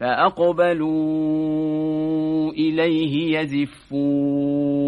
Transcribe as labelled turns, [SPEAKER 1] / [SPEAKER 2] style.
[SPEAKER 1] فأقبلوا إليه يزفون.